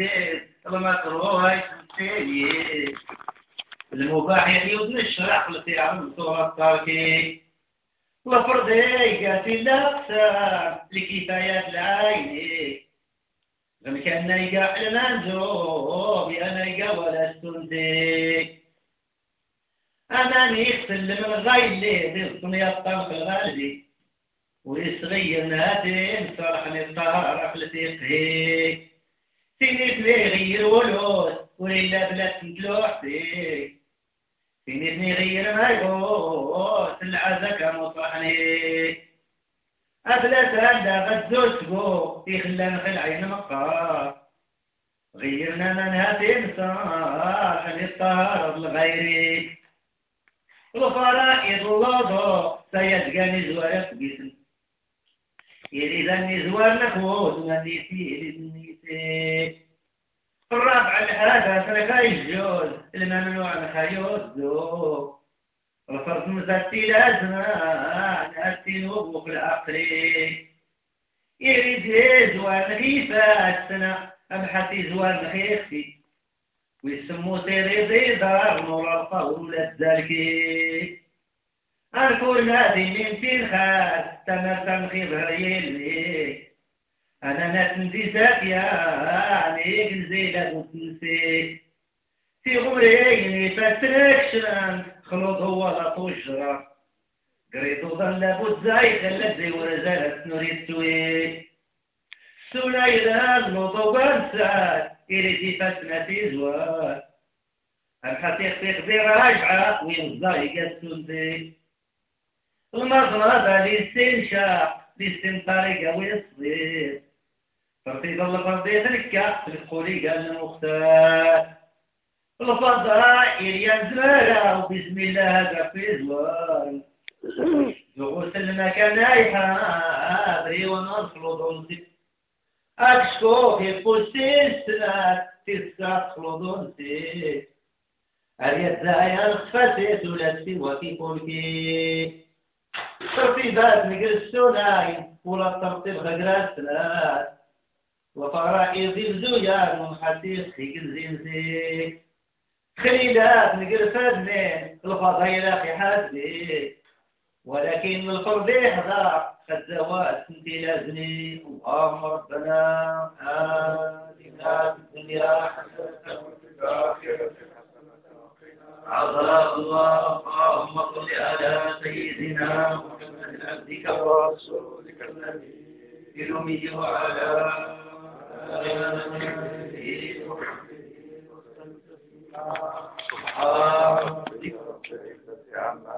الدين المكروه يسمى المباح ودن الشرع قلت يا عم صورة لكفاية العين لم كان يقع المنزو بأنا يقع ولا استنتي أنا نيختل من غير لي بالصنية الطرف الغالبي ويصغير نادم صرحني الطهر أخلتي فيه فيه غير ولود وإلا بلا تنتلوح فيه فيني فيني غير ما يقول العزك مصحني أفلا هذا غدو تبو في خلان في العين مقار غيرنا من هاتين صاح للطهر الغيري الفرائض وضو سيتقى زوار باسم يريد النزوار نفوت ونسي للنسي الرابع الحادث لك يجوز الممنوع خيوز رفض مزاتي لازمان. التنوب في العقل يريد يزوان غيفات سنة أبحث يزوان خيختي ويسمو سيري ضيضار نور القول الزلكي الكل هذه من في الخال تمثل خبر يلي أنا نتنزي ساكيا عليك الزيلة وتنسي في غمرين فترك شران خلوط هو غطو الشرا قريتو ظل لابد زاي خلت زي ورزالت نريد توي. سونا إذا النوضو بانسات إلي فتنا في زوار الحقيق في خبير راجعة وين الزاي قسنتي المغرب للاستنشاق لاستنطارق ويصير فرطيب الله فرطيب الكاس القولي قال المختار الفضائل ينزل وبسم الله قفي زوار دغوس المكان يحاضري ونصل ضلتي أكشكو في قوسي السنات تسكت خلطونتي أريد زايا خفتي سولتي وفي قلبي. ترتيبات السناي ولا الترتيب غير السنات وفرائض الزوجان ومحدث في كل زنزي خليلات نقل فدنين الفضيلة في حدي ولكن الفرد يحضر خزوات انت لازني اللهم ربنا في الدنيا حسنة وفي الآخرة عظى الله. اللهم صل على سيدنا محمد عبدك ورسولك النبي الأمي وعلى سبحان